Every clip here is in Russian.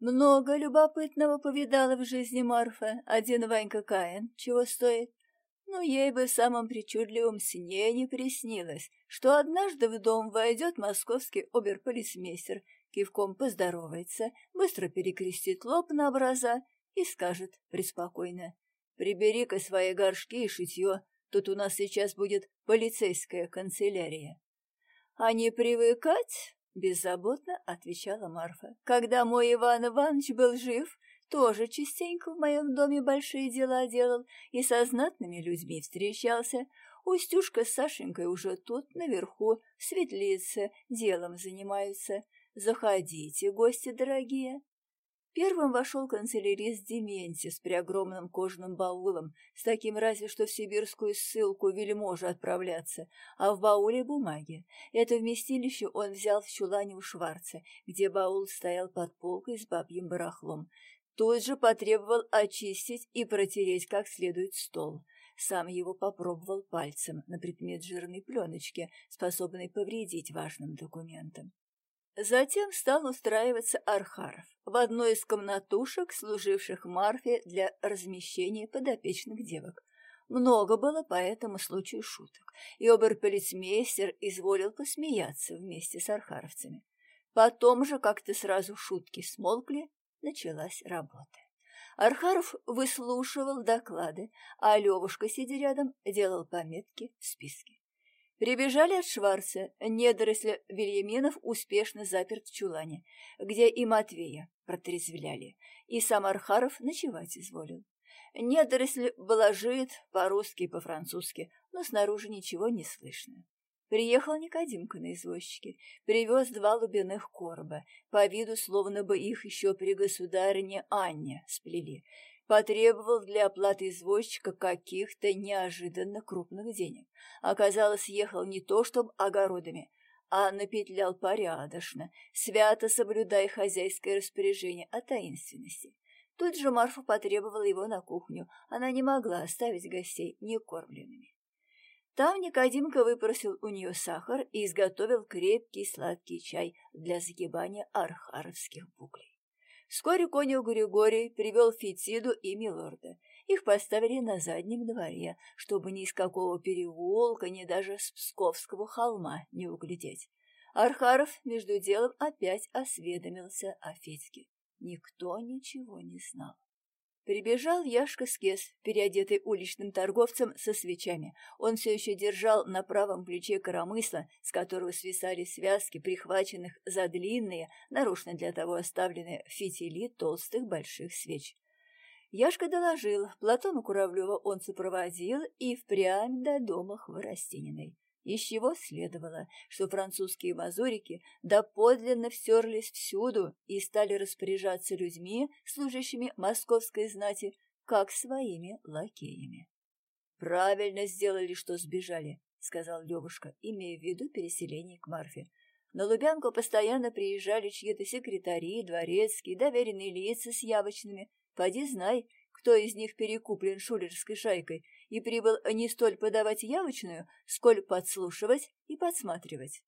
Много любопытного повидала в жизни Марфа, один Ванька Каин, чего стоит. Но ей бы в самом причудливом сне не приснилось, что однажды в дом войдет московский оберполицмейстер, кивком поздоровается, быстро перекрестит лоб на образа и скажет преспокойно, «Прибери-ка свои горшки и шитье, тут у нас сейчас будет полицейская канцелярия». А не привыкать Беззаботно отвечала Марфа. Когда мой Иван Иванович был жив, тоже частенько в моем доме большие дела делал и со знатными людьми встречался. Устюшка с Сашенькой уже тут, наверху, в делом занимаются. Заходите, гости дорогие. Первым вошел канцелярист Дементьев при огромным кожаным баулом, с таким разве что в сибирскую ссылку вельможа отправляться, а в бауле бумаги. Это вместилище он взял в чулане у Шварца, где баул стоял под полкой с бабьим барахлом. Тут же потребовал очистить и протереть как следует стол. Сам его попробовал пальцем на предмет жирной пленочки, способной повредить важным документам. Затем стал устраиваться Архаров в одной из комнатушек, служивших Марфе для размещения подопечных девок. Много было по этому случаю шуток, и оберполицмейстер изволил посмеяться вместе с архаровцами. Потом же как-то сразу шутки смолкли, началась работа. Архаров выслушивал доклады, а Левушка, сидя рядом, делал пометки в списке. Прибежали от Шварца, недоросли Вильяминов успешно заперт в чулане, где и Матвея протрезвляли, и сам Архаров ночевать изволил. Недоросль блажит по-русски и по-французски, но снаружи ничего не слышно. Приехал Никодимка на извозчике, привез два лубяных короба, по виду словно бы их еще при государине Анне сплели, потребовал для оплаты извозчика каких-то неожиданно крупных денег. Оказалось, ехал не то чтобы огородами, а напетлял порядочно, свято соблюдая хозяйское распоряжение о таинственности. Тут же Марфа потребовала его на кухню, она не могла оставить гостей некормленными. Там Никодимка выпросил у нее сахар и изготовил крепкий сладкий чай для загибания архаровских буклей. Вскоре конюх Григорий привел Фетиду и Милорда. Их поставили на заднем дворе, чтобы ни из какого переулка, ни даже с Псковского холма не углядеть. Архаров между делом опять осведомился о Федьке. Никто ничего не знал. Прибежал Яшка Скес, переодетый уличным торговцем со свечами. Он все еще держал на правом плече коромысла, с которого свисали связки, прихваченных за длинные, нарочно для того оставленные фитили толстых больших свеч. Яшка доложил, Платону Куравлева он сопроводил и впрямь до дома Хворостининой из чего следовало, что французские мазурики доподлинно втерлись всюду и стали распоряжаться людьми, служащими московской знати, как своими лакеями. «Правильно сделали, что сбежали», — сказал Левушка, имея в виду переселение к Марфе. На Лубянку постоянно приезжали чьи-то секретари, дворецкие, доверенные лица с явочными. Поди знай, кто из них перекуплен шулерской шайкой и прибыл не столь подавать явочную, сколь подслушивать и подсматривать.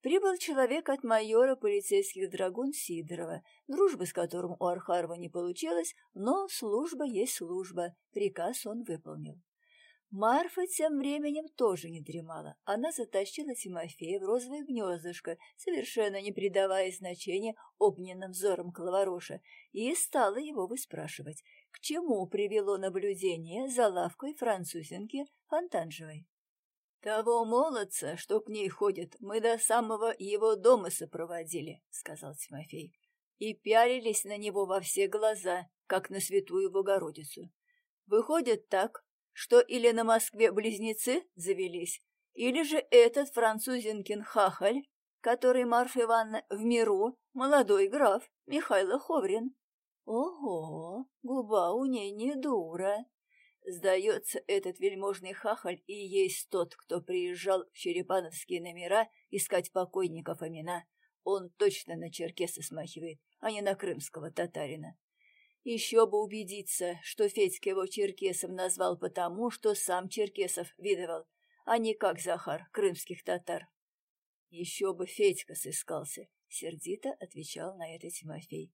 Прибыл человек от майора полицейских драгун Сидорова, дружбы с которым у Архарова не получилось, но служба есть служба, приказ он выполнил. Марфа тем временем тоже не дремала. Она затащила Тимофея в розовое гнездышко, совершенно не придавая значения огненным взорам Клавороша, и стала его выспрашивать, к чему привело наблюдение за лавкой французинки Фонтанжевой. «Того молодца, что к ней ходит, мы до самого его дома сопроводили», — сказал Тимофей, «и пялились на него во все глаза, как на святую Богородицу. Выходит так, что или на Москве близнецы завелись, или же этот французинкин хахаль, который Марфа Ивановна в миру, молодой граф Михайло Ховрин. Ого, губа у ней не дура. Сдается, этот вельможный хахаль и есть тот, кто приезжал в черепановские номера искать покойников имена. Он точно на черкеса смахивает, а не на крымского татарина. Еще бы убедиться, что Федька его черкесом назвал потому, что сам черкесов видывал, а не как Захар, крымских татар. Еще бы Федька сыскался, сердито отвечал на это Тимофей.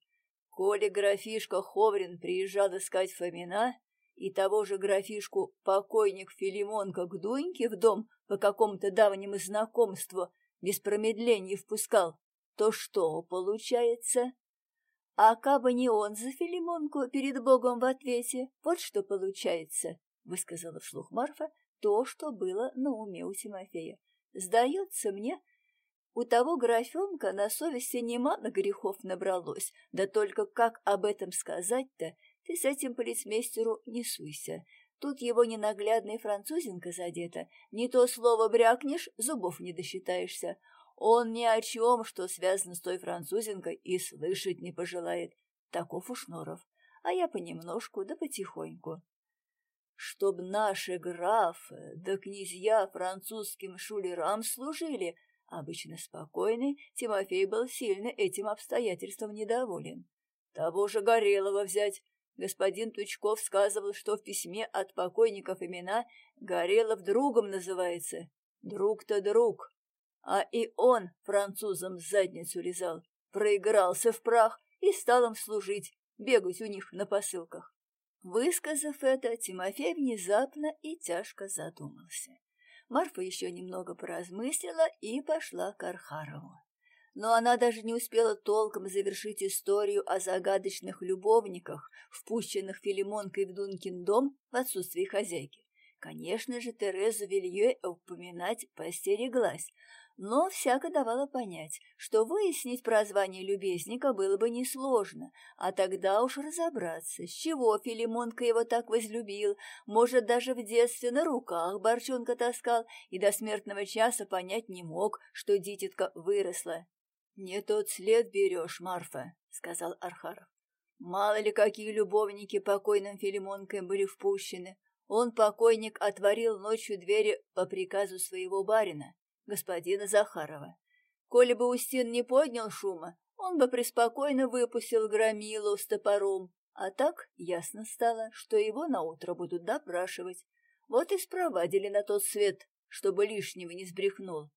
Коли графишка Ховрин приезжал искать Фомина, и того же графишку покойник Филимонка к Дуньке в дом по какому-то давнему знакомству без промедления впускал, то что получается? А кабы не он за Филимонку перед Богом в ответе, вот что получается, высказала вслух Марфа то, что было на уме у Тимофея. Сдается мне, у того графенка на совести немало грехов набралось, да только как об этом сказать-то, ты с этим полицмейстеру не суйся. Тут его ненаглядная французинка задета. Не то слово брякнешь, зубов не досчитаешься. Он ни о чем, что связано с той французинкой, и слышать не пожелает. Таков уж Норов. А я понемножку да потихоньку. Чтоб наши графы да князья французским шулерам служили, обычно спокойный, Тимофей был сильно этим обстоятельством недоволен. Того же Горелого взять, Господин Тучков сказывал, что в письме от покойников имена Горелов другом называется. Друг-то друг. А и он французам задницу лизал, проигрался в прах и стал им служить, бегать у них на посылках. Высказав это, Тимофей внезапно и тяжко задумался. Марфа еще немного поразмыслила и пошла к Архарову но она даже не успела толком завершить историю о загадочных любовниках, впущенных Филимонкой в Дункин дом в отсутствие хозяйки. Конечно же, Терезу Вилье упоминать постереглась, но всяко давала понять, что выяснить прозвание любезника было бы несложно, а тогда уж разобраться, с чего Филимонка его так возлюбил, может, даже в детстве на руках борчонка таскал и до смертного часа понять не мог, что дитятка выросла. «Не тот след берешь, Марфа», — сказал Архаров. «Мало ли какие любовники покойным Филимонкой были впущены. Он, покойник, отворил ночью двери по приказу своего барина, господина Захарова. Коли бы Устин не поднял шума, он бы преспокойно выпустил громилу с топором, а так ясно стало, что его наутро будут допрашивать. Вот и спровадили на тот свет, чтобы лишнего не сбрехнул.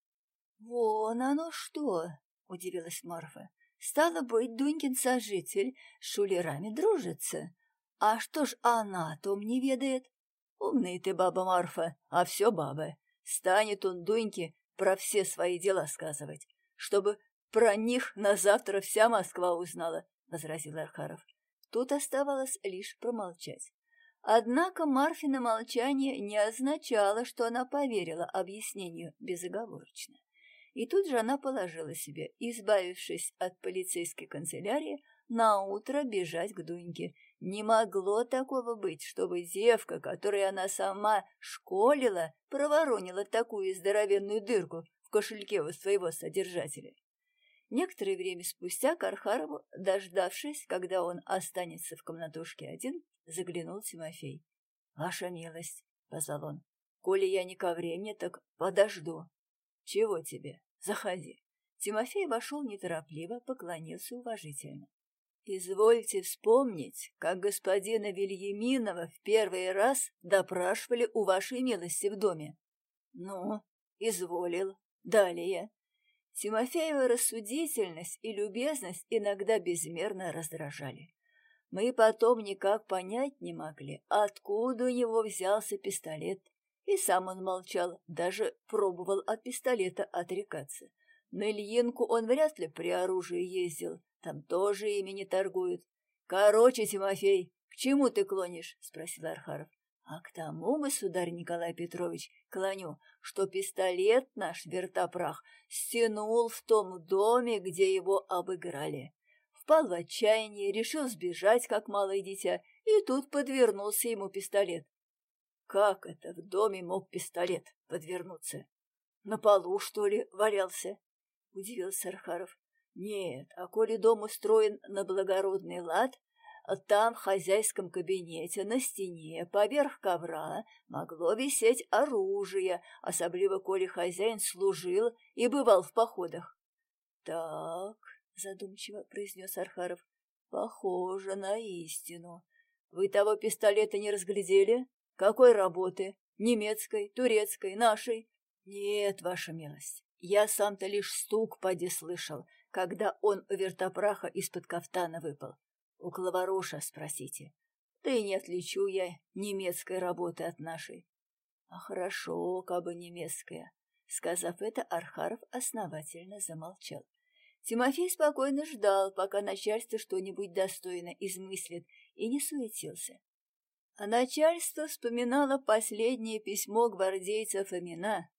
«Вон оно что!» — удивилась Марфа. «Стало быть, Дунькин сожитель с шулерами дружится. А что ж она о том не ведает?» «Умная ты баба Марфа, а все баба. Станет он Дуньке про все свои дела сказывать, чтобы про них на завтра вся Москва узнала», — возразил Архаров. Тут оставалось лишь промолчать. Однако Марфина молчание не означало, что она поверила объяснению безоговорочно. И тут же она положила себе, избавившись от полицейской канцелярии, на утро бежать к Дуньке. Не могло такого быть, чтобы девка, которую она сама школила, проворонила такую здоровенную дырку в кошельке у своего содержателя. Некоторое время спустя к Архарову, дождавшись, когда он останется в комнатушке один, заглянул Тимофей. — Ваша милость, — позвал он, — коли я не ко времени, так подожду. «Чего тебе? Заходи». Тимофей вошел неторопливо, поклонился уважительно. «Извольте вспомнить, как господина Вильяминова в первый раз допрашивали у вашей милости в доме». «Ну, изволил. Далее». Тимофеева рассудительность и любезность иногда безмерно раздражали. Мы потом никак понять не могли, откуда у него взялся пистолет, и сам он молчал, даже пробовал от пистолета отрекаться. На Ильинку он вряд ли при оружии ездил, там тоже ими не торгуют. «Короче, Тимофей, к чему ты клонишь?» — спросил Архаров. «А к тому, государь Николай Петрович, клоню, что пистолет наш, вертопрах, стянул в том доме, где его обыграли. Впал в отчаяние, решил сбежать, как малое дитя, и тут подвернулся ему пистолет. Как это в доме мог пистолет подвернуться? На полу, что ли, валялся? Удивился Архаров. Нет, а коли дом устроен на благородный лад, там, в хозяйском кабинете, на стене, поверх ковра, могло висеть оружие, особливо коли хозяин служил и бывал в походах. — Так, — задумчиво произнес Архаров, — похоже на истину. Вы того пистолета не разглядели? Какой работы? Немецкой, турецкой, нашей? Нет, ваша милость, я сам-то лишь стук поди слышал, когда он вертопраха из-под кафтана выпал. У Клаваруша спросите. Да и не отличу я немецкой работы от нашей. А хорошо, кабы немецкая. Сказав это, Архаров основательно замолчал. Тимофей спокойно ждал, пока начальство что-нибудь достойно измыслит, и не суетился. А начальство вспоминало последнее письмо гвардейца Фомина.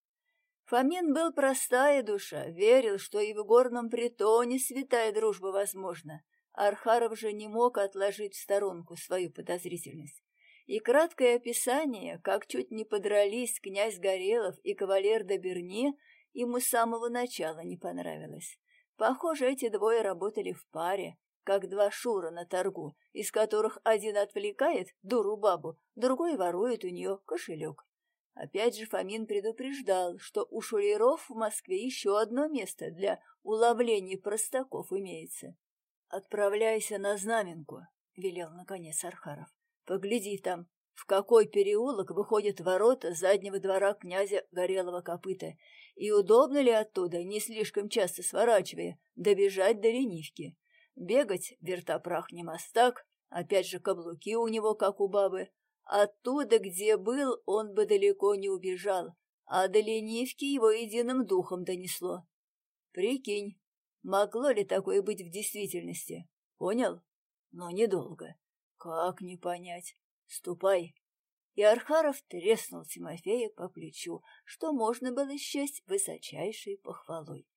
Фомин был простая душа, верил, что и в горном притоне святая дружба возможна. Архаров же не мог отложить в сторонку свою подозрительность. И краткое описание, как чуть не подрались князь Горелов и кавалер Доберни, ему с самого начала не понравилось. Похоже, эти двое работали в паре, как два шура на торгу, из которых один отвлекает дуру бабу, другой ворует у нее кошелек. Опять же Фомин предупреждал, что у шулеров в Москве еще одно место для уловления простаков имеется. «Отправляйся на Знаменку», — велел наконец Архаров. «Погляди там, в какой переулок выходят ворота заднего двора князя Горелого копыта, и удобно ли оттуда, не слишком часто сворачивая, добежать до ленивки. Бегать вертопрах не мастак, опять же каблуки у него, как у бабы. Оттуда, где был, он бы далеко не убежал, а до ленивки его единым духом донесло. Прикинь, Могло ли такое быть в действительности? Понял? Но недолго. Как не понять? Ступай. И Архаров треснул Тимофея по плечу, что можно было счесть высочайшей похвалой.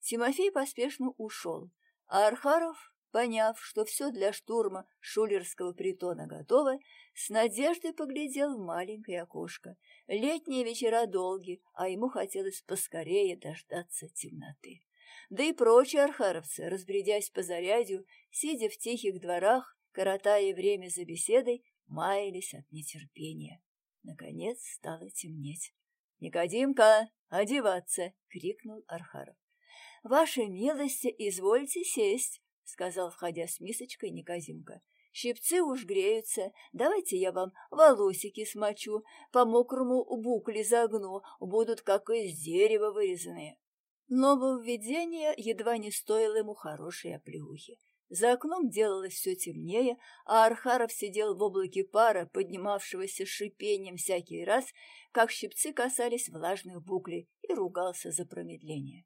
Тимофей поспешно ушел, а Архаров, поняв, что все для штурма шулерского притона готово, с надеждой поглядел в маленькое окошко. Летние вечера долги, а ему хотелось поскорее дождаться темноты да и прочие архаровцы, разбредясь по зарядью, сидя в тихих дворах, коротая время за беседой, маялись от нетерпения. Наконец стало темнеть. «Никодимка, одеваться!» — крикнул Архаров. «Ваши милости, извольте сесть!» — сказал, входя с мисочкой Никодимка. «Щипцы уж греются, давайте я вам волосики смочу, по мокрому букле загну, будут как из дерева вырезанные». Нововведение едва не стоило ему хорошей оплеухи. За окном делалось все темнее, а Архаров сидел в облаке пара, поднимавшегося шипением всякий раз, как щипцы касались влажных буклей, и ругался за промедление.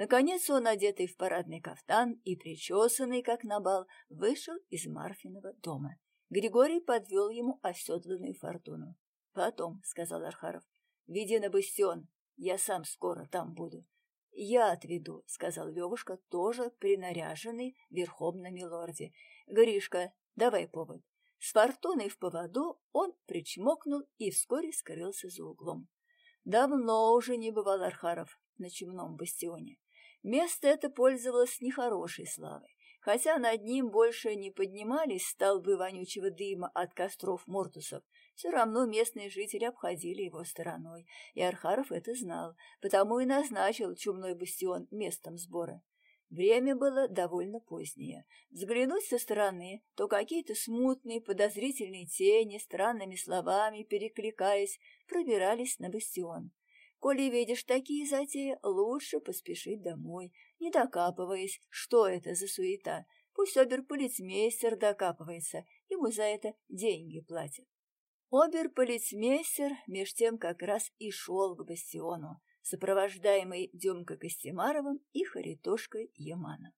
Наконец он, одетый в парадный кафтан и причесанный, как на бал, вышел из Марфиного дома. Григорий подвел ему оседланную фортуну. «Потом», — сказал Архаров, — «веди на бастион, я сам скоро там буду». «Я отведу», — сказал Левушка, тоже принаряженный верхом на милорде. «Гришка, давай повод». С фортуной в поводу он причмокнул и вскоре скрылся за углом. Давно уже не бывал Архаров на чумном бастионе. Место это пользовалось нехорошей славой. Хотя над ним больше не поднимались столбы вонючего дыма от костров мортусов, все равно местные жители обходили его стороной, и Архаров это знал, потому и назначил чумной бастион местом сбора. Время было довольно позднее. Взглянуть со стороны, то какие-то смутные, подозрительные тени, странными словами перекликаясь, пробирались на бастион. Коли видишь такие затеи, лучше поспешить домой, не докапываясь, что это за суета. Пусть оберполицмейстер докапывается, ему за это деньги платят. Оберполицмейстер меж тем как раз и шел к бастиону, сопровождаемый Демкой Костемаровым и Харитошкой Яманом.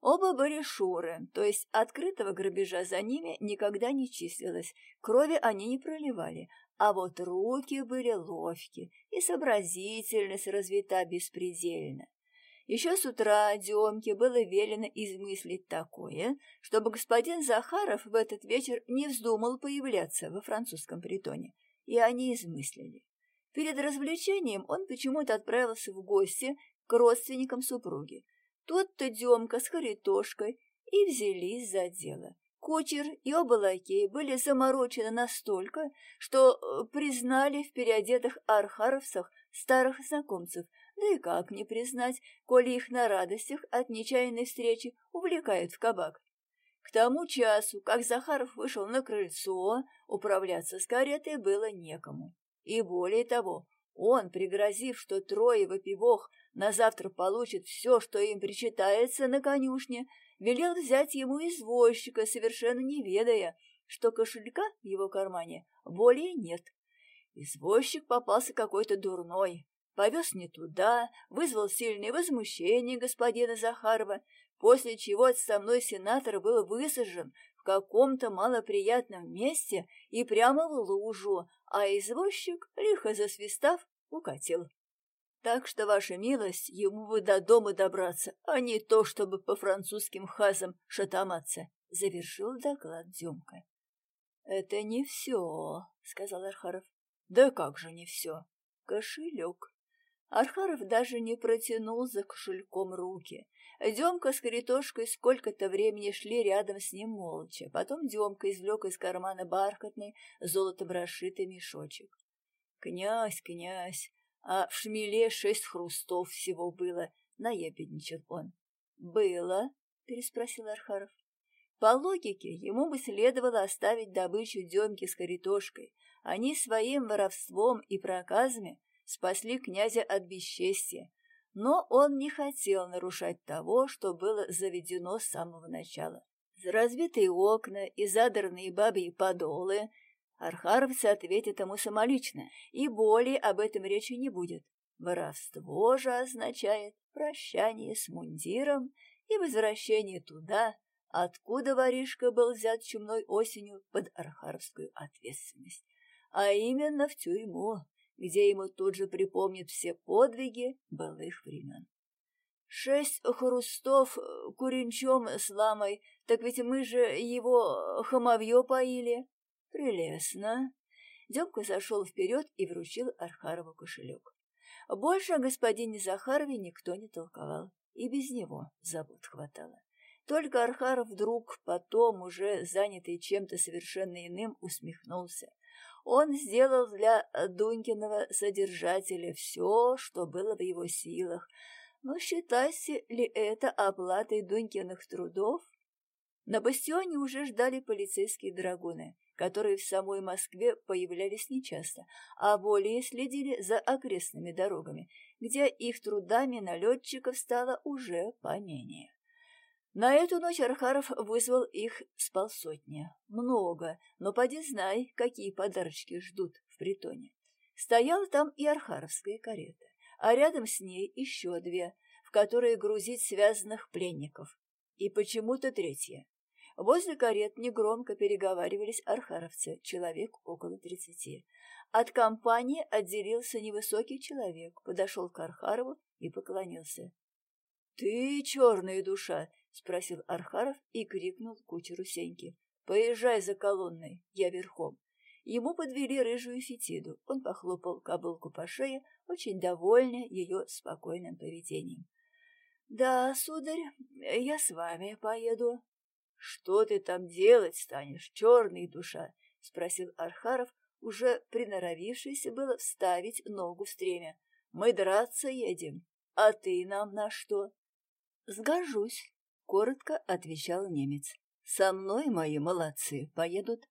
Оба были шуры, то есть открытого грабежа за ними никогда не числилось, крови они не проливали, а вот руки были ловки, и сообразительность развита беспредельно. Еще с утра Демке было велено измыслить такое, чтобы господин Захаров в этот вечер не вздумал появляться во французском притоне, и они измыслили. Перед развлечением он почему-то отправился в гости к родственникам супруги. Тут-то Демка с Харитошкой и взялись за дело. Кучер и оба лакея были заморочены настолько, что э, признали в переодетых архаровцах старых знакомцев, да и как не признать, коли их на радостях от нечаянной встречи увлекают в кабак. К тому часу, как Захаров вышел на крыльцо, управляться с каретой было некому. И более того, он, пригрозив, что трое вопивох на завтра получат все, что им причитается на конюшне, велел взять ему извозчика, совершенно не ведая, что кошелька в его кармане более нет. Извозчик попался какой-то дурной, повез не туда, вызвал сильное возмущение господина Захарова, после чего отставной сенатор был высажен в каком-то малоприятном месте и прямо в лужу, а извозчик, лихо засвистав, укатил. Так что, ваша милость, ему бы до дома добраться, а не то, чтобы по французским хазам шатаматься, — завершил доклад Демка. — Это не все, — сказал Архаров. — Да как же не все? Кошелек. Архаров даже не протянул за кошельком руки. Демка с Каритошкой сколько-то времени шли рядом с ним молча. Потом Демка извлек из кармана бархатный, золотом расшитый мешочек. «Князь, князь, а в шмеле шесть хрустов всего было», — наебедничал он. «Было?» — переспросил Архаров. По логике, ему бы следовало оставить добычу Демки с Каритошкой. Они своим воровством и проказами спасли князя от бесчестия, но он не хотел нарушать того, что было заведено с самого начала. разбитые окна и задранные бабьи подолы архаровцы ответят ему самолично, и более об этом речи не будет. Воровство же означает прощание с мундиром и возвращение туда, откуда воришка был взят чумной осенью под архаровскую ответственность, а именно в тюрьму, где ему тут же припомнят все подвиги былых времен. Шесть хрустов куренчом с ламой, так ведь мы же его хамовье поили. Прелестно. Демка зашел вперед и вручил Архарову кошелек. Больше о господине Захарове никто не толковал, и без него забот хватало. Только Архаров вдруг, потом, уже занятый чем-то совершенно иным, усмехнулся. Он сделал для Дунькиного содержателя все, что было в его силах. Но считайте ли это оплатой Дунькиных трудов? На бастионе уже ждали полицейские драгуны, которые в самой Москве появлялись нечасто, а более следили за окрестными дорогами, где их трудами налетчиков стало уже поменее. На эту ночь Архаров вызвал их с полсотни. Много, но поди знай, какие подарочки ждут в притоне. Стояла там и архаровская карета, а рядом с ней еще две, в которые грузить связанных пленников. И почему-то третья. Возле карет негромко переговаривались архаровцы, человек около тридцати. От компании отделился невысокий человек, подошел к Архарову и поклонился. — Ты черная душа, — спросил Архаров и крикнул кучеру Сеньки. «Поезжай за колонной, я верхом». Ему подвели рыжую фетиду. Он похлопал кобылку по шее, очень довольный ее спокойным поведением. «Да, сударь, я с вами поеду». «Что ты там делать станешь, черный душа?» — спросил Архаров, уже приноровившийся было вставить ногу в стремя. «Мы драться едем, а ты нам на что?» «Сгожусь», коротко отвечал немец. Со мной мои молодцы поедут.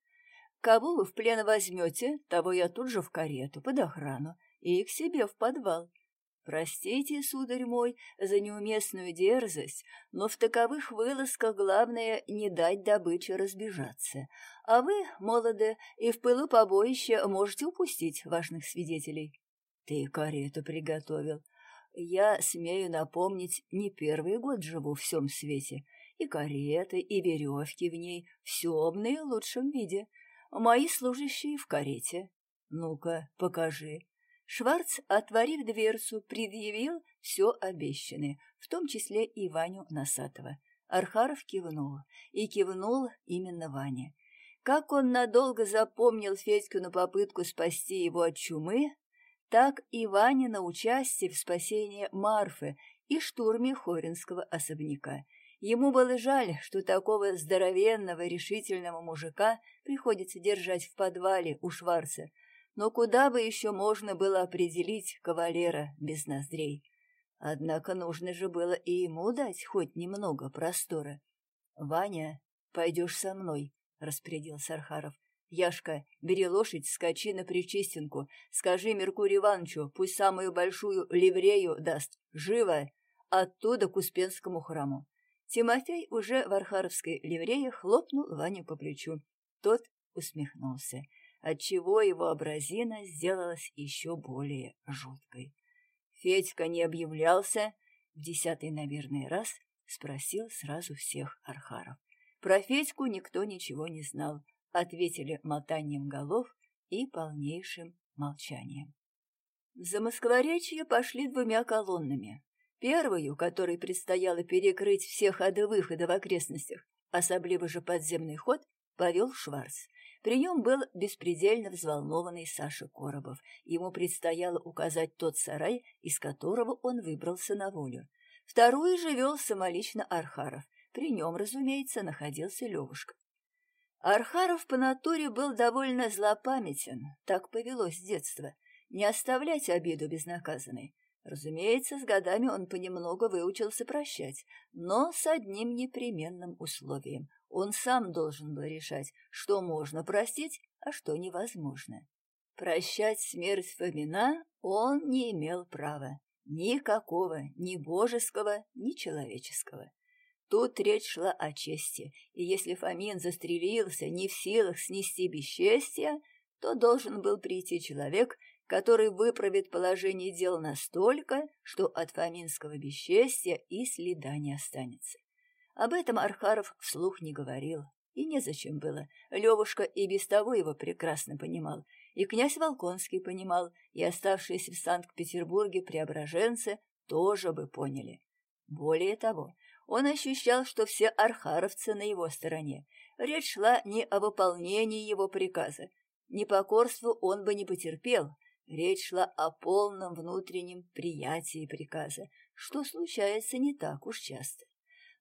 Кого вы в плен возьмете, того я тут же в карету, под охрану, и к себе в подвал. Простите, сударь мой, за неуместную дерзость, но в таковых вылазках главное не дать добыче разбежаться. А вы, молоды, и в пылу побоища можете упустить важных свидетелей. Ты карету приготовил, я, смею напомнить, не первый год живу в всем свете. И кареты, и веревки в ней, все в наилучшем виде. Мои служащие в карете. Ну-ка, покажи. Шварц, отворив дверцу, предъявил все обещанное, в том числе и Ваню Носатого. Архаров кивнул, и кивнул именно Ваня. Как он надолго запомнил Федькину попытку спасти его от чумы, так и Ванина участие в спасении Марфы и штурме Хоринского особняка. Ему было жаль, что такого здоровенного, решительного мужика приходится держать в подвале у Шварца, но куда бы еще можно было определить кавалера без ноздрей? Однако нужно же было и ему дать хоть немного простора. — Ваня, пойдешь со мной, — распорядился Архаров. Яшка, бери лошадь, скачи на Причистенку. Скажи Меркурию Ивановичу, пусть самую большую ливрею даст. Живо! Оттуда к Успенскому храму. Тимофей уже в архаровской ливрее хлопнул Ваню по плечу. Тот усмехнулся, отчего его образина сделалась еще более жуткой. Федька не объявлялся, в десятый, наверное, раз спросил сразу всех архаров. Про Федьку никто ничего не знал, ответили мотанием голов и полнейшим молчанием. За Москворечье пошли двумя колоннами. Первую, которой предстояло перекрыть все ходы-выходы в окрестностях, особливо же подземный ход, повел Шварц. Прием был беспредельно взволнованный Саша Коробов. Ему предстояло указать тот сарай, из которого он выбрался на волю. Вторую же вел самолично Архаров. При нем, разумеется, находился Левушка. Архаров по натуре был довольно злопамятен, так повелось с детства, не оставлять обиду безнаказанной. Разумеется, с годами он понемногу выучился прощать, но с одним непременным условием. Он сам должен был решать, что можно простить, а что невозможно. Прощать смерть Фомина он не имел права. Никакого, ни божеского, ни человеческого. Тут речь шла о чести, и если Фомин застрелился не в силах снести бесчестья, то должен был прийти человек, который выправит положение дел настолько, что от фоминского бесчестья и следа не останется. Об этом Архаров вслух не говорил, и незачем было. Левушка и без того его прекрасно понимал, и князь Волконский понимал, и оставшиеся в Санкт-Петербурге преображенцы тоже бы поняли. Более того, он ощущал, что все архаровцы на его стороне. Речь шла не о выполнении его приказа. Непокорству он бы не потерпел, Речь шла о полном внутреннем приятии приказа, что случается не так уж часто.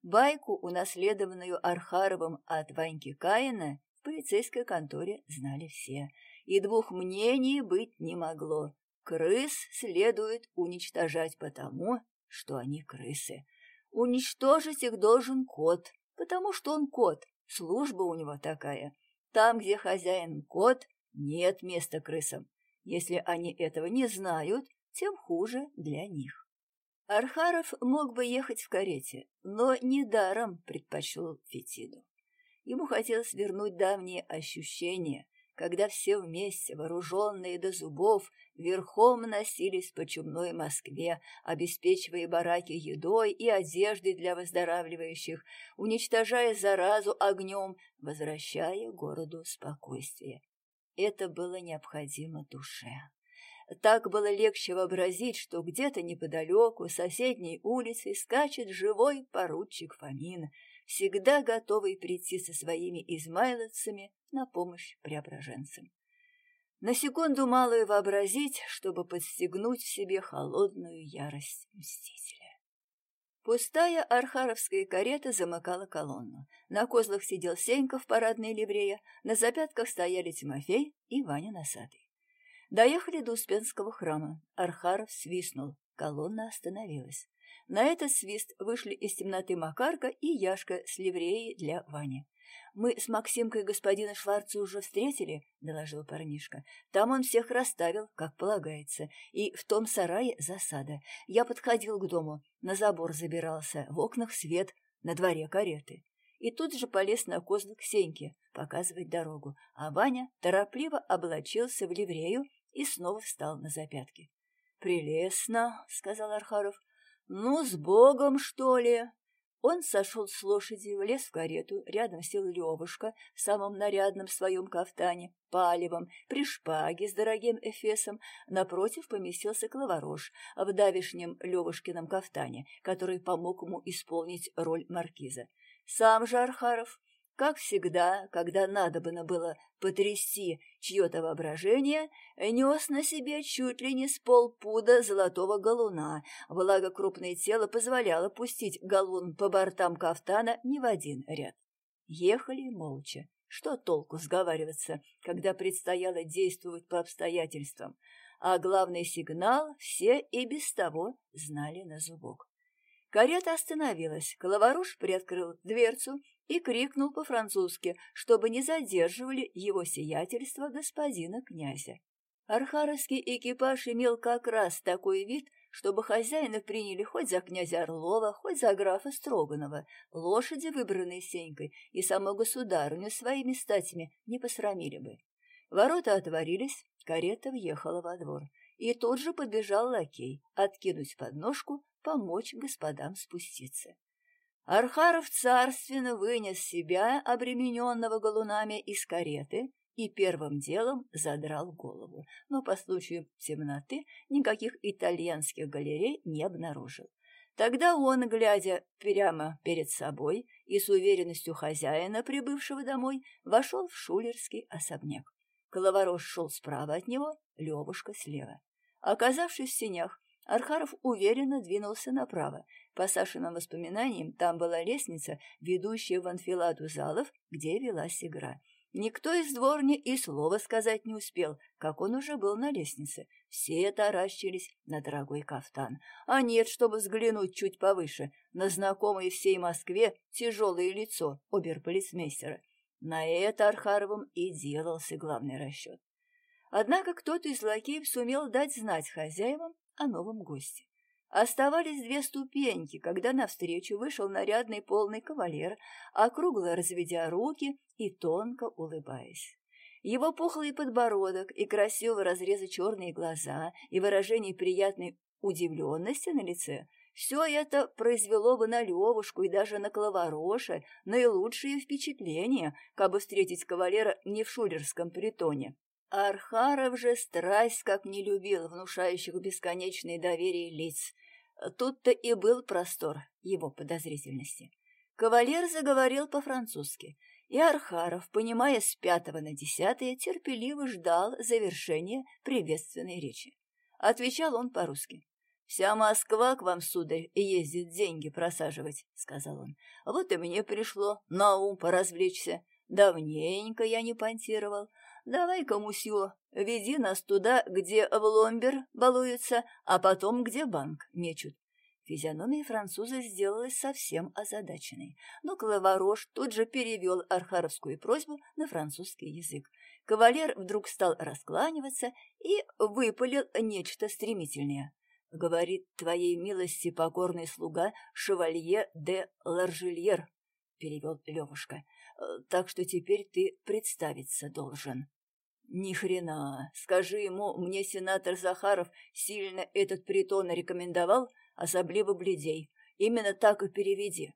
Байку, унаследованную Архаровым от Ваньки Каина, в полицейской конторе знали все, и двух мнений быть не могло. Крыс следует уничтожать потому, что они крысы. Уничтожить их должен кот, потому что он кот, служба у него такая. Там, где хозяин кот, нет места крысам. Если они этого не знают, тем хуже для них. Архаров мог бы ехать в карете, но недаром предпочел Фетиду. Ему хотелось вернуть давние ощущения, когда все вместе, вооруженные до зубов, верхом носились по чумной Москве, обеспечивая бараки едой и одеждой для выздоравливающих, уничтожая заразу огнем, возвращая городу спокойствие. Это было необходимо душе. Так было легче вообразить, что где-то неподалеку, соседней улицей, скачет живой поручик Фомин, всегда готовый прийти со своими измайловцами на помощь преображенцам. На секунду малую вообразить, чтобы подстегнуть в себе холодную ярость мстителя. Пустая архаровская карета замыкала колонну. На козлах сидел Сенька в парадной ливрее, на запятках стояли Тимофей и Ваня Носатый. Доехали до Успенского храма. Архаров свистнул. Колонна остановилась. На этот свист вышли из темноты Макарка и Яшка с ливреей для Вани. «Мы с Максимкой господина Шварца уже встретили», — доложил парнишка. «Там он всех расставил, как полагается, и в том сарае засада. Я подходил к дому, на забор забирался, в окнах свет, на дворе кареты». И тут же полез на козлы к Сеньке показывать дорогу, а Ваня торопливо облачился в ливрею и снова встал на запятки. «Прелестно», — сказал Архаров. «Ну, с Богом, что ли?» Он сошел с лошади, влез в карету, рядом сел Левушка в самом нарядном своем кафтане, палевом, при шпаге с дорогим эфесом, напротив поместился Клаворож в давишнем Левушкином кафтане, который помог ему исполнить роль маркиза. Сам же Архаров как всегда, когда надобно было потрясти чье-то воображение, нес на себе чуть ли не с полпуда золотого галуна, благо крупное тело позволяло пустить галун по бортам кафтана не в один ряд. Ехали молча. Что толку сговариваться, когда предстояло действовать по обстоятельствам? А главный сигнал все и без того знали на зубок. Карета остановилась, Коловоруш приоткрыл дверцу и крикнул по-французски, чтобы не задерживали его сиятельство господина князя. Архаровский экипаж имел как раз такой вид, чтобы хозяина приняли хоть за князя Орлова, хоть за графа Строганова, лошади, выбранные Сенькой, и саму государыню своими статями не посрамили бы. Ворота отворились, карета въехала во двор, и тут же побежал лакей откинуть подножку, помочь господам спуститься. Архаров царственно вынес себя, обремененного галунами, из кареты и первым делом задрал голову, но по случаю темноты никаких итальянских галерей не обнаружил. Тогда он, глядя прямо перед собой и с уверенностью хозяина, прибывшего домой, вошел в шулерский особняк. Коловорож шел справа от него, Левушка слева. Оказавшись в сенях, Архаров уверенно двинулся направо. По Сашиным воспоминаниям, там была лестница, ведущая в анфиладу залов, где велась игра. Никто из дворни и слова сказать не успел, как он уже был на лестнице. Все таращились на дорогой кафтан. А нет, чтобы взглянуть чуть повыше, на знакомое всей Москве тяжелое лицо оберполицмейстера. На это Архаровым и делался главный расчет. Однако кто-то из лакеев сумел дать знать хозяевам о новом госте. Оставались две ступеньки, когда навстречу вышел нарядный полный кавалер, округло разведя руки и тонко улыбаясь. Его пухлый подбородок и красиво разрезы черные глаза и выражение приятной удивленности на лице все это произвело бы на Левушку и даже на Клавороша наилучшие впечатления, как бы встретить кавалера не в шулерском притоне. Архаров же страсть как не любил внушающих бесконечное доверие лиц. Тут-то и был простор его подозрительности. Кавалер заговорил по-французски, и Архаров, понимая с пятого на десятое, терпеливо ждал завершения приветственной речи. Отвечал он по-русски. «Вся Москва к вам, сударь, ездит деньги просаживать», — сказал он. «Вот и мне пришло на ум поразвлечься. Давненько я не понтировал. Давай-ка, мусье, веди нас туда, где в ломбер балуются, а потом где банк мечут. Физиономия француза сделалась совсем озадаченной, но Клаварош тут же перевел архаровскую просьбу на французский язык. Кавалер вдруг стал раскланиваться и выпалил нечто стремительное. «Говорит твоей милости покорный слуга шевалье де Ларжельер», — перевел Левушка. «Так что теперь ты представиться должен». Ни хрена. Скажи ему, мне сенатор Захаров сильно этот притон рекомендовал, особливо бледей. Именно так и переведи.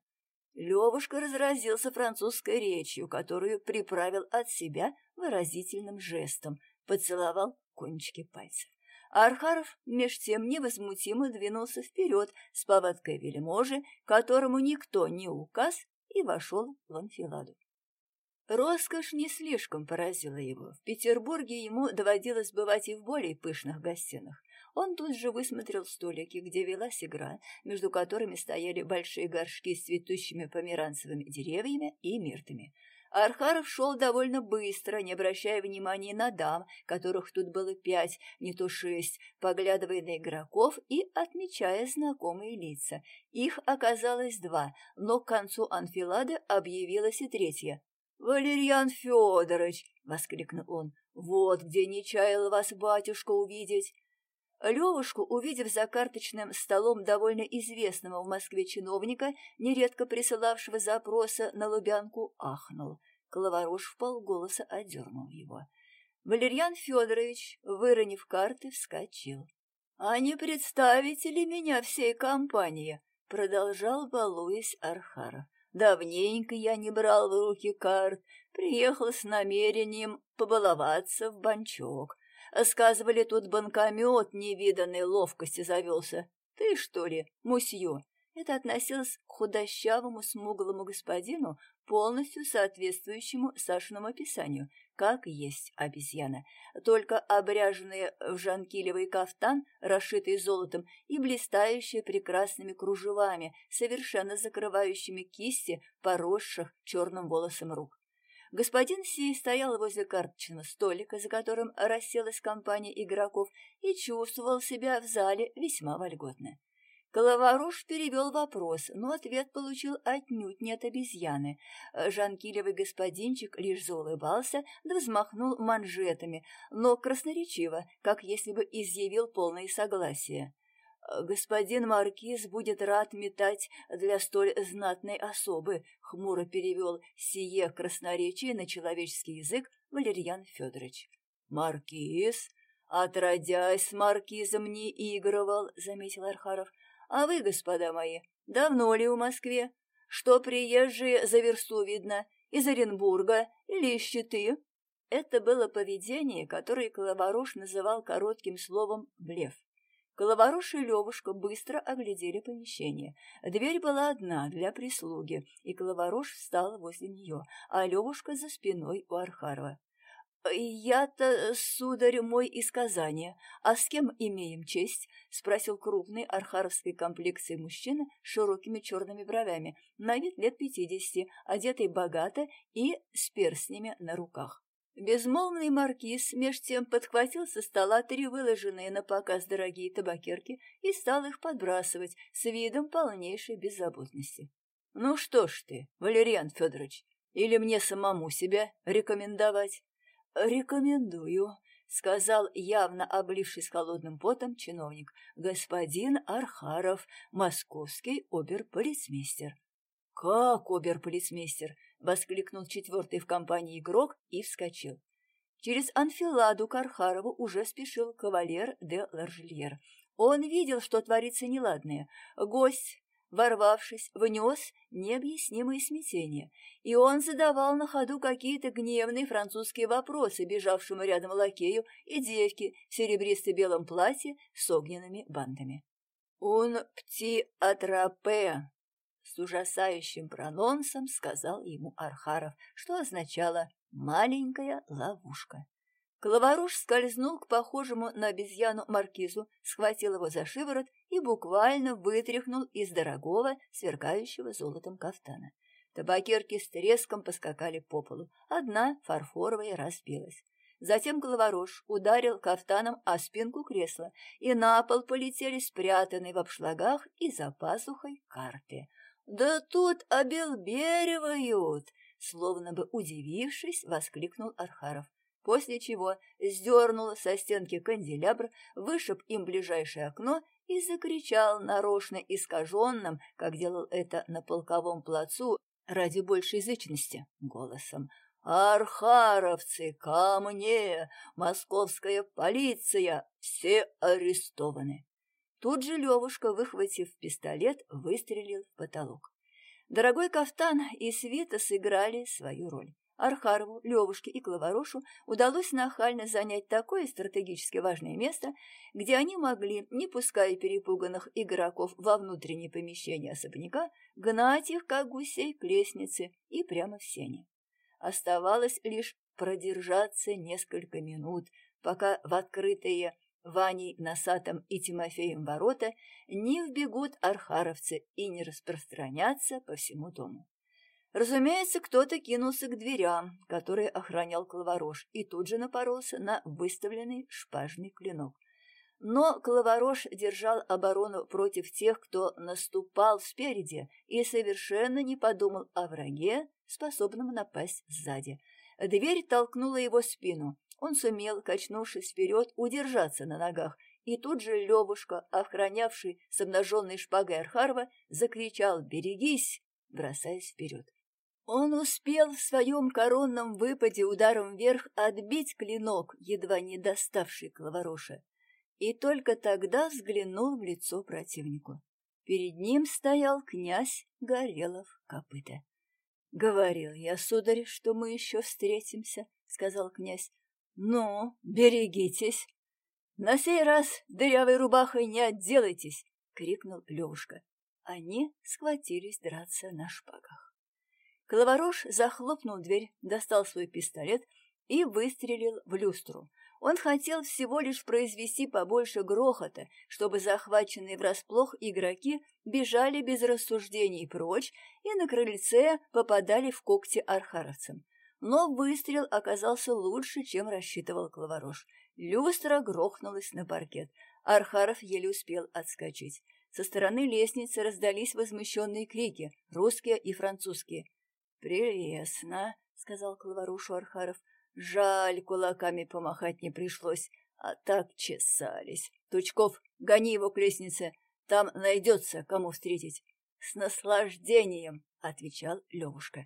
Левушка разразился французской речью, которую приправил от себя выразительным жестом, поцеловал кончики пальцев. Архаров меж тем невозмутимо двинулся вперед с повадкой вельможи, которому никто не указ, и вошел в анфиладу. Роскошь не слишком поразила его. В Петербурге ему доводилось бывать и в более пышных гостинах. Он тут же высмотрел столики, где велась игра, между которыми стояли большие горшки с цветущими померанцевыми деревьями и миртами. Архаров шел довольно быстро, не обращая внимания на дам, которых тут было пять, не то шесть, поглядывая на игроков и отмечая знакомые лица. Их оказалось два, но к концу анфилады объявилась и третья. «Валерьян Федорович!» — воскликнул он. «Вот где не чаял вас батюшка увидеть!» Левушку, увидев за карточным столом довольно известного в Москве чиновника, нередко присылавшего запроса на Лубянку, ахнул. Коловорож в полголоса одернул его. Валерьян Федорович, выронив карты, вскочил. «А не представите меня всей компании?» — продолжал, балуясь Архаров. Давненько я не брал в руки карт, приехал с намерением побаловаться в банчок. Сказывали, тут банкомет невиданной ловкости завелся. Ты, что ли, мусье? Это относилось к худощавому смуглому господину, полностью соответствующему Сашиному описанию, как есть обезьяна, только обряженная в жанкилевый кафтан, расшитый золотом, и блистающая прекрасными кружевами, совершенно закрывающими кисти, поросших черным волосом рук. Господин Сей стоял возле карточного столика, за которым расселась компания игроков, и чувствовал себя в зале весьма вольготно. Коловоруш перевел вопрос, но ответ получил отнюдь не от обезьяны. Жанкилевый господинчик лишь заулыбался да взмахнул манжетами, но красноречиво, как если бы изъявил полное согласие. господин маркиз будет рад метать для столь знатной особы, хмуро перевел сие красноречие на человеческий язык Валерьян Федорович. Маркиз? Отродясь с маркизом не игрывал, заметил Архаров. А вы, господа мои, давно ли в Москве? Что приезжие за версту видно? Из Оренбурга или из Щиты? Это было поведение, которое Коловорож называл коротким словом «блеф». Головоруш и Левушка быстро оглядели помещение. Дверь была одна для прислуги, и Головоруш встал возле нее, а Левушка за спиной у Архарова. «Я-то, сударь мой, из Казани. А с кем имеем честь?» — спросил крупный архаровской комплекции мужчина с широкими черными бровями, на вид лет пятидесяти, одетый богато и с перстнями на руках. Безмолвный маркиз меж тем подхватил со стола три выложенные на показ дорогие табакерки и стал их подбрасывать с видом полнейшей беззаботности. «Ну что ж ты, Валериан Федорович, или мне самому себя рекомендовать?» «Рекомендую», — сказал, явно облившись холодным потом, чиновник, «господин Архаров, московский оберполицмейстер». «Как оберполицмейстер?» — воскликнул четвертый в компании игрок и вскочил. Через анфиладу к Архарову уже спешил кавалер де Ларжельер. Он видел, что творится неладное. Гость, ворвавшись, внес необъяснимое смятение, и он задавал на ходу какие-то гневные французские вопросы бежавшему рядом лакею и девке в серебристо-белом платье с огненными бандами. «Он пти атрапе», с ужасающим прононсом сказал ему Архаров, что означало «маленькая ловушка». Кловоруш скользнул к похожему на обезьяну маркизу, схватил его за шиворот и буквально вытряхнул из дорогого, сверкающего золотом кафтана. Табакерки с треском поскакали по полу. Одна, фарфоровая, разбилась. Затем головорож ударил кафтаном о спинку кресла, и на пол полетели спрятанные в обшлагах и за пазухой карты — «Да тут обелберивают!» Словно бы удивившись, воскликнул Архаров, после чего сдернул со стенки канделябр, вышиб им ближайшее окно и закричал нарочно искаженным, как делал это на полковом плацу ради большей язычности, голосом. «Архаровцы, ко мне! Московская полиция! Все арестованы!» Тут же Левушка, выхватив пистолет, выстрелил в потолок. Дорогой кафтан и свита сыграли свою роль. Архарову, Левушке и Клаворошу удалось нахально занять такое стратегически важное место, где они могли, не пуская перепуганных игроков во внутреннее помещение особняка, гнать их, как гусей, к лестнице и прямо в сене. Оставалось лишь продержаться несколько минут, пока в открытые Ваней Носатым и Тимофеем ворота не вбегут архаровцы и не распространятся по всему дому. Разумеется, кто-то кинулся к дверям, которые охранял Клаворош, и тут же напоролся на выставленный шпажный клинок. Но Клаворош держал оборону против тех, кто наступал спереди, и совершенно не подумал о враге, способном напасть сзади. Дверь толкнула его спину, он сумел, качнувшись вперед, удержаться на ногах, и тут же Левушка, охранявший с обнаженной шпагой Архарова, закричал «Берегись!», бросаясь вперед. Он успел в своем коронном выпаде ударом вверх отбить клинок, едва не доставший Клавороша, и только тогда взглянул в лицо противнику. Перед ним стоял князь Горелов Копыта. — Говорил я, сударь, что мы еще встретимся, — сказал князь. «Ну, берегитесь! На сей раз дырявой рубахой не отделайтесь!» — крикнул Левушка. Они схватились драться на шпагах. Коловорож захлопнул дверь, достал свой пистолет и выстрелил в люстру. Он хотел всего лишь произвести побольше грохота, чтобы захваченные врасплох игроки бежали без рассуждений прочь и на крыльце попадали в когти архаровцам. Но выстрел оказался лучше, чем рассчитывал Кловорож. Люстра грохнулась на паркет. Архаров еле успел отскочить. Со стороны лестницы раздались возмущенные крики, русские и французские. «Прелестно», — сказал Клаварушу Архаров. «Жаль, кулаками помахать не пришлось, а так чесались. Тучков, Гони его к лестнице, там найдется, кому встретить. С наслаждением, отвечал Левушка.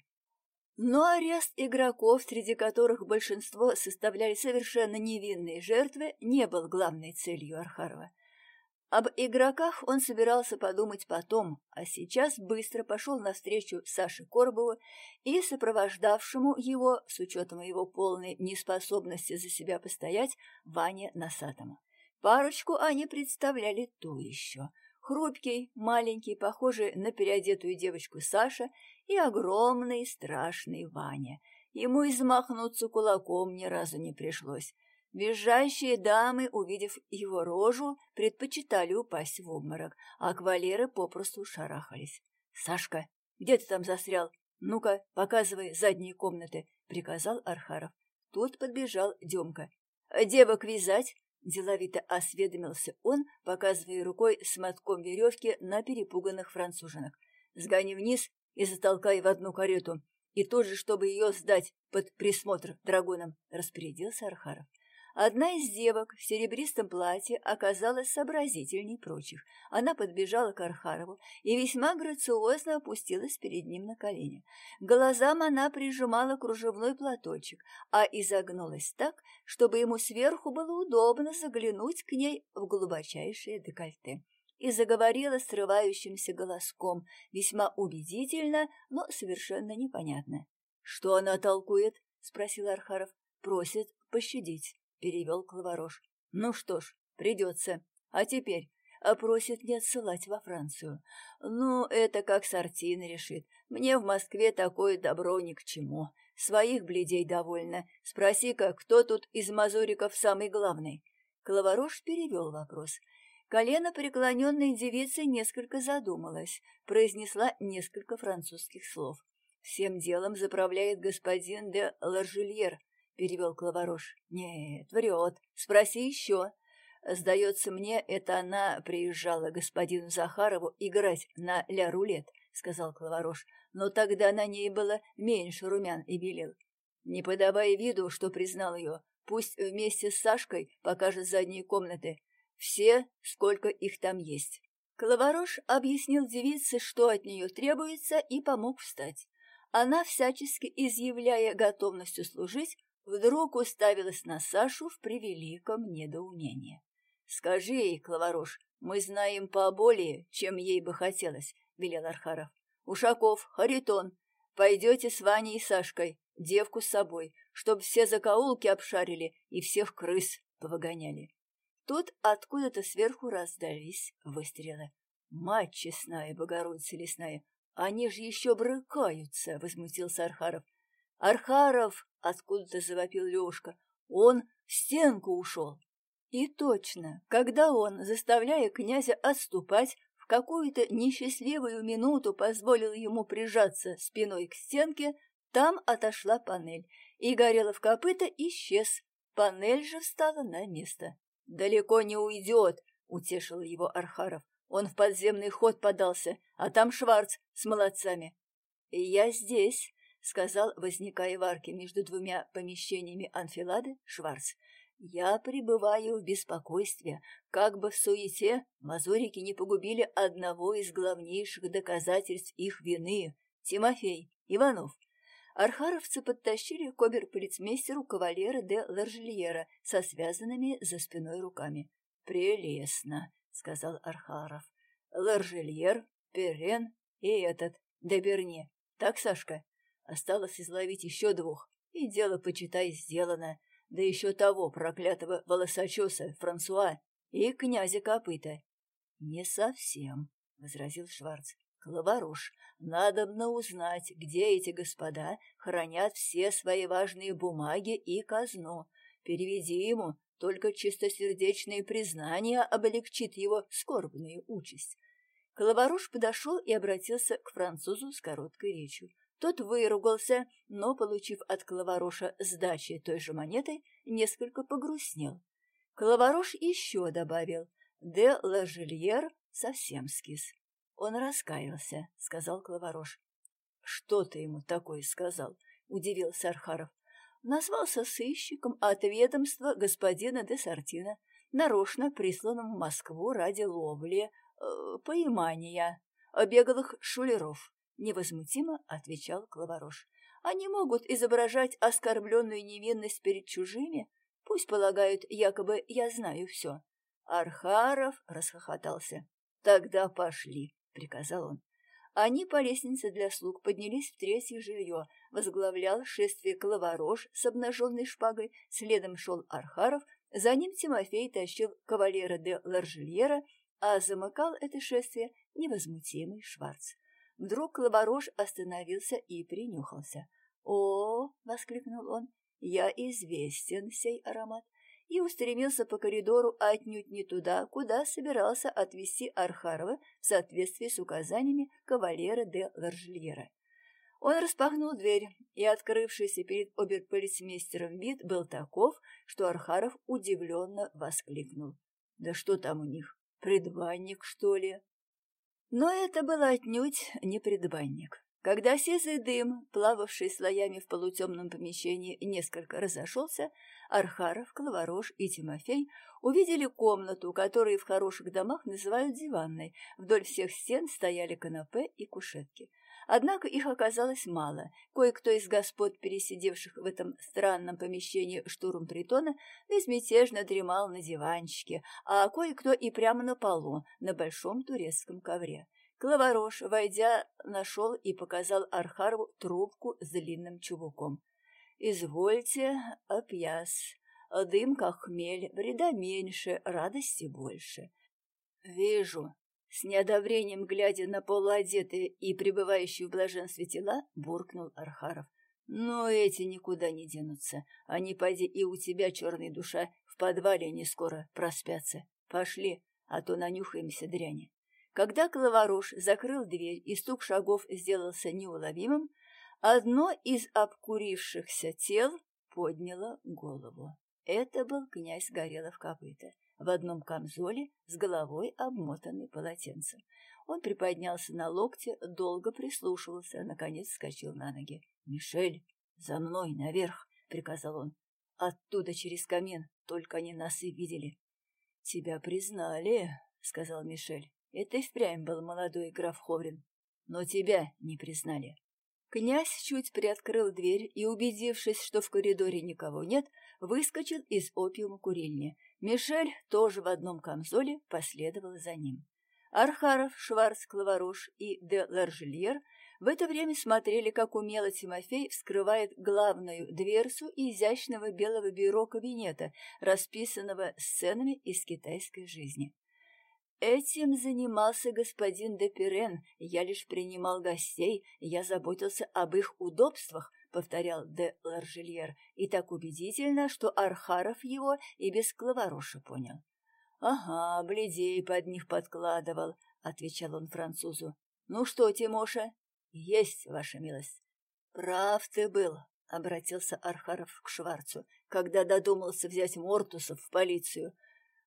Но арест игроков, среди которых большинство составляли совершенно невинные жертвы, не был главной целью Архарова. Об игроках он собирался подумать потом, а сейчас быстро пошел навстречу Саше Коробову и сопровождавшему его, с учетом его полной неспособности за себя постоять, Ване Носатому. Парочку они представляли ту еще. Хрупкий, маленький, похожий на переодетую девочку Саша и огромный, страшный Ваня. Ему измахнуться кулаком ни разу не пришлось. Визжащие дамы, увидев его рожу, предпочитали упасть в обморок, а кавалеры попросту шарахались. «Сашка, где ты там застрял? Ну-ка, показывай задние комнаты», — приказал Архаров. Тут подбежал Демка. «Девок вязать?» — деловито осведомился он, показывая рукой с мотком веревки на перепуганных француженок. «Сгони вниз и затолкай в одну карету, и тут же, чтобы ее сдать под присмотр драгунам», — распорядился Архаров. Одна из девок в серебристом платье оказалась сообразительней прочих. Она подбежала к Архарову и весьма грациозно опустилась перед ним на колени. Глазам она прижимала кружевной платочек, а изогнулась так, чтобы ему сверху было удобно заглянуть к ней в глубочайшее декольте и заговорила срывающимся голоском, весьма убедительно, но совершенно непонятно. — Что она толкует? — спросил Архаров. — Просит пощадить перевел Клаварош. Ну что ж, придется. А теперь а просит не отсылать во Францию. Ну, это как Сартин решит. Мне в Москве такое добро ни к чему. Своих бледей довольно. Спроси-ка, кто тут из мазуриков самый главный? Клаварош перевел вопрос. Колено преклоненной девицы несколько задумалась, произнесла несколько французских слов. Всем делом заправляет господин де Ларжельер, — перевел Клаварош. «Нет, врет. Спроси еще. Сдается мне, это она приезжала господину Захарову играть на ля-рулет», — сказал Клаварош. «Но тогда на ней было меньше румян и белил. Не подавая виду, что признал ее, пусть вместе с Сашкой покажет задние комнаты. Все, сколько их там есть». Клаварош объяснил девице, что от нее требуется, и помог встать. Она, всячески изъявляя готовность услужить, вдруг уставилась на Сашу в превеликом недоумении. «Скажи ей, Клаварош, мы знаем поболее, чем ей бы хотелось», — велел Архаров. «Ушаков, Харитон, пойдете с Ваней и Сашкой, девку с собой, чтоб все закоулки обшарили и всех крыс повыгоняли». Тут откуда-то сверху раздались выстрелы. «Мать честная, Богородица лесная, они же еще брыкаются!» — возмутился Архаров. «Архаров!» — откуда-то завопил Лешка. «Он в стенку ушел!» И точно, когда он, заставляя князя отступать, в какую-то несчастливую минуту позволил ему прижаться спиной к стенке, там отошла панель, и Горелов копыта исчез. Панель же встала на место. «Далеко не уйдет», — утешил его Архаров. Он в подземный ход подался, а там Шварц с молодцами. «Я здесь», сказал, возникая в арке между двумя помещениями анфилады, Шварц. «Я пребываю в беспокойстве, как бы в суете мазурики не погубили одного из главнейших доказательств их вины — Тимофей Иванов». Архаровцы подтащили к обер-полицмейстеру кавалера де Ларжельера со связанными за спиной руками. «Прелестно», — сказал Архаров. «Ларжельер, Перен и этот, Деберне. Так, Сашка?» Осталось изловить еще двух, и дело, почитай, сделано. Да еще того проклятого волосочеса Франсуа и князя Копыта. — Не совсем, — возразил Шварц. — Клаваруш, надобно узнать, где эти господа хранят все свои важные бумаги и казну. Переведи ему, только чистосердечное признание облегчит его скорбную участь. Клаваруш подошел и обратился к французу с короткой речью. Тот выругался, но, получив от Клавароша сдачи той же монетой, несколько погрустнел. Клаварош еще добавил «Де Лажельер совсем скис». «Он раскаялся», — сказал Клаварош. «Что ты ему такое сказал?» — удивился Архаров. Назвался сыщиком от ведомства господина де Сартина. нарочно присланным в Москву ради ловли, э, поимания, беглых шулеров, невозмутимо отвечал Клаварош. Они могут изображать оскорбленную невинность перед чужими, пусть полагают, якобы я знаю все. Архаров расхохотался. «Тогда пошли», — приказал он. Они по лестнице для слуг поднялись в третье жилье. Возглавлял шествие Клаворож с обнаженной шпагой, следом шел Архаров, за ним Тимофей тащил кавалера де Ларжельера, а замыкал это шествие невозмутимый Шварц. Вдруг Клаворож остановился и принюхался. «О!» — воскликнул он. «Я известен сей аромат!» и устремился по коридору отнюдь не туда, куда собирался отвезти Архарова в соответствии с указаниями кавалера де Ларжельера. Он распахнул дверь, и открывшийся перед оберполицмейстером вид был таков, что Архаров удивленно воскликнул. «Да что там у них? Предбанник, что ли?» Но это был отнюдь не предбанник. Когда сизый дым, плававший слоями в полутемном помещении, несколько разошелся, Архаров, Клаворож и Тимофей увидели комнату, которую в хороших домах называют диванной. Вдоль всех стен стояли канапе и кушетки. Однако их оказалось мало. Кое-кто из господ, пересидевших в этом странном помещении штурм притона, безмятежно дремал на диванчике, а кое-кто и прямо на полу, на большом турецком ковре. Клаварош, войдя, нашел и показал Архарову трубку с длинным чубуком. «Извольте, опьяс, дым как хмель, вреда меньше, радости больше». «Вижу», с неодобрением глядя на полуодетые и пребывающие в блаженстве тела, буркнул Архаров. «Но эти никуда не денутся. Они, пойди, и у тебя, черная душа, в подвале не скоро проспятся. Пошли, а то нанюхаемся дряни». Когда Клаваруш закрыл дверь и стук шагов сделался неуловимым, одно из обкурившихся тел подняло голову. Это был князь Горелов копыта, в одном камзоле с головой обмотанной полотенцем. Он приподнялся на локте, долго прислушивался, наконец вскочил на ноги. «Мишель, за мной наверх!» — приказал он. «Оттуда через камин, только они нас и видели». «Тебя признали», — сказал Мишель. Это и впрямь был молодой граф Ховрин. Но тебя не признали. Князь чуть приоткрыл дверь и, убедившись, что в коридоре никого нет, выскочил из опиума курильни. Мишель, тоже в одном камзоле, последовал за ним. Архаров, Шварц, Клаваруш и де Ларжельер в это время смотрели, как умело Тимофей вскрывает главную дверцу изящного белого бюро кабинета, расписанного сценами из китайской жизни. Этим занимался господин Депирен. Я лишь принимал гостей, я заботился об их удобствах, повторял де Ларжельер, и так убедительно, что Архаров его и без клавароша понял. «Ага, бледей под них подкладывал», — отвечал он французу. «Ну что, Тимоша?» «Есть, ваша милость». «Прав ты был», — обратился Архаров к Шварцу, когда додумался взять Мортусов в полицию.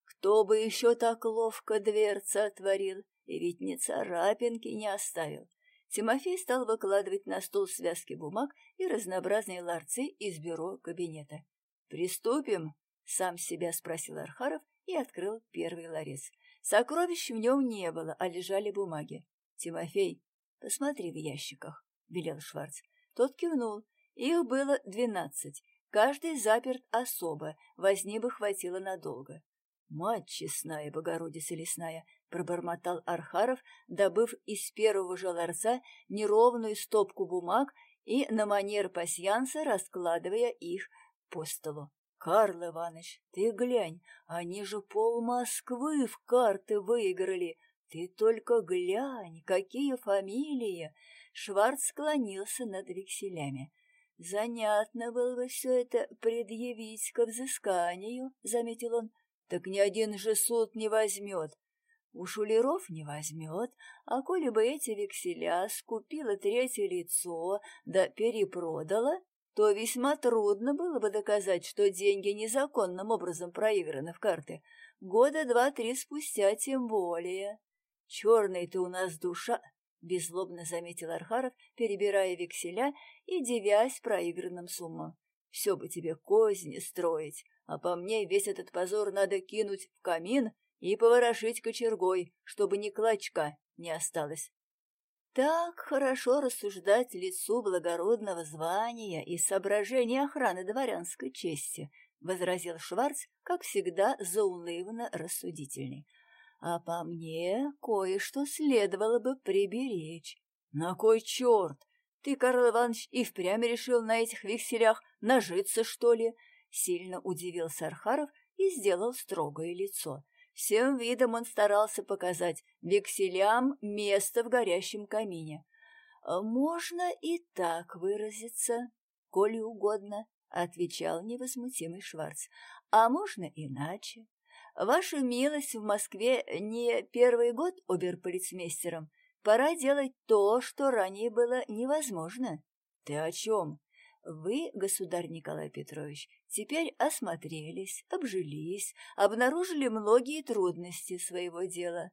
Кто бы еще так ловко дверца отворил, и ведь ни царапинки не оставил. Тимофей стал выкладывать на стол связки бумаг и разнообразные ларцы из бюро кабинета. «Приступим?» — сам себя спросил Архаров и открыл первый ларец. Сокровищ в нем не было, а лежали бумаги. «Тимофей, посмотри в ящиках», — велел Шварц. Тот кивнул. Их было двенадцать. Каждый заперт особо, возни бы хватило надолго. «Мать честная, Богородица лесная!» — пробормотал Архаров, добыв из первого же ларца неровную стопку бумаг и на манер пасьянса раскладывая их по столу. «Карл Иванович, ты глянь, они же пол Москвы в карты выиграли. Ты только глянь, какие фамилии!» Шварц склонился над векселями. «Занятно было бы все это предъявить к взысканию», — заметил он. Так ни один же суд не возьмет. У шулеров не возьмет, а коли бы эти векселя скупило третье лицо да перепродало, то весьма трудно было бы доказать, что деньги незаконным образом проиграны в карты. Года два-три спустя тем более. Черный ты у нас душа, — беззлобно заметил Архаров, перебирая векселя и девясь проигранным суммам. Все бы тебе козни строить, а по мне весь этот позор надо кинуть в камин и поворошить кочергой, чтобы ни клочка не осталось. Так хорошо рассуждать лицу благородного звания и соображения охраны дворянской чести, — возразил Шварц, как всегда заунывно рассудительный. А по мне кое-что следовало бы приберечь. На кой черт? Ты, Карл Иванович, и впрямь решил на этих векселях нажиться, что ли? Сильно удивился Архаров и сделал строгое лицо. Всем видом он старался показать векселям место в горящем камине. «Можно и так выразиться, коли угодно», — отвечал невозмутимый Шварц. «А можно иначе. Ваша милость в Москве не первый год оберполицмейстером. Пора делать то, что ранее было невозможно». «Ты о чем?» Вы, государь Николай Петрович, теперь осмотрелись, обжились, обнаружили многие трудности своего дела.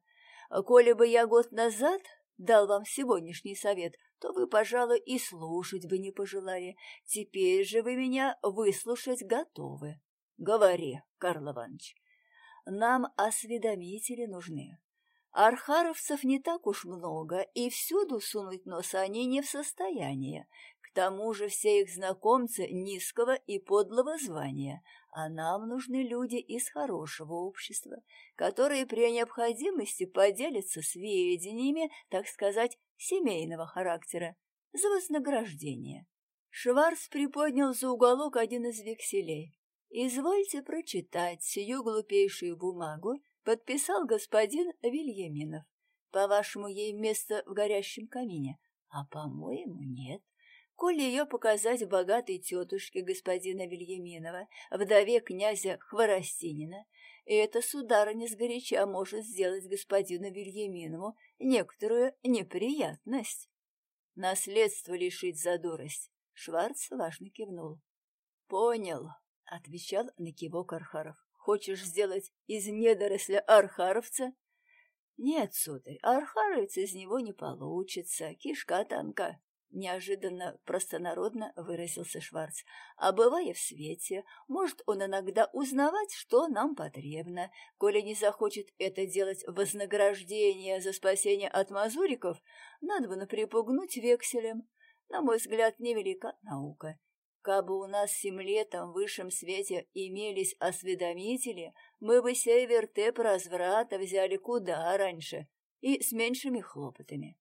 Коли бы я год назад дал вам сегодняшний совет, то вы, пожалуй, и слушать бы не пожелали. Теперь же вы меня выслушать готовы. Говори, Карл Иванович. Нам осведомители нужны. Архаровцев не так уж много, и всюду сунуть нос они не в состоянии тому же все их знакомцы низкого и подлого звания, а нам нужны люди из хорошего общества, которые при необходимости поделятся сведениями, так сказать, семейного характера, за вознаграждение. Шварц приподнял за уголок один из векселей. «Извольте прочитать сию глупейшую бумагу», подписал господин Вильяминов. «По-вашему, ей место в горящем камине, а, по-моему, нет» коли ее показать богатой тетушке господина Вильяминова, вдове князя Хворостинина, и эта сударыня сгоряча может сделать господину Вильяминову некоторую неприятность. Наследство лишить за дурость. Шварц важно кивнул. — Понял, — отвечал на кивок Архаров. — Хочешь сделать из недоросля архаровца? — Нет, сударь, архаровец из него не получится, кишка танка. Неожиданно простонародно выразился Шварц. А бывая в свете, может он иногда узнавать, что нам потребно. Коли не захочет это делать вознаграждение за спасение от мазуриков, надо бы наприпугнуть векселем. На мой взгляд, невелика наука. Кабы у нас сим летом в высшем свете имелись осведомители, мы бы сей вертеп разврата взяли куда раньше и с меньшими хлопотами.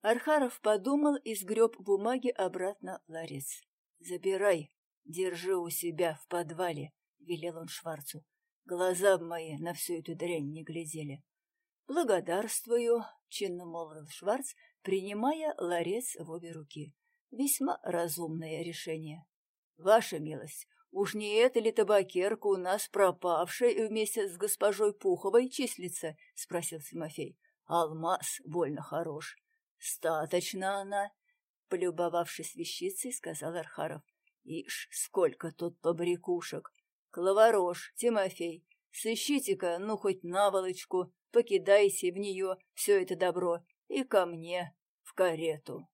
Архаров подумал и сгреб бумаги обратно ларец. «Забирай, держи у себя в подвале», — велел он Шварцу. «Глаза мои на всю эту дрянь не глядели». «Благодарствую», — чинно молвил Шварц, принимая ларец в обе руки. «Весьма разумное решение». «Ваша милость, уж не эта ли табакерка у нас пропавшая вместе с госпожой Пуховой числится?» — спросил Тимофей. «Алмаз больно хорош». «Статочно она», — полюбовавшись вещицей, сказал Архаров. «Ишь, сколько тут побрякушек! Клаворож, Тимофей, сыщите-ка, ну, хоть наволочку, покидайте в нее все это добро и ко мне в карету».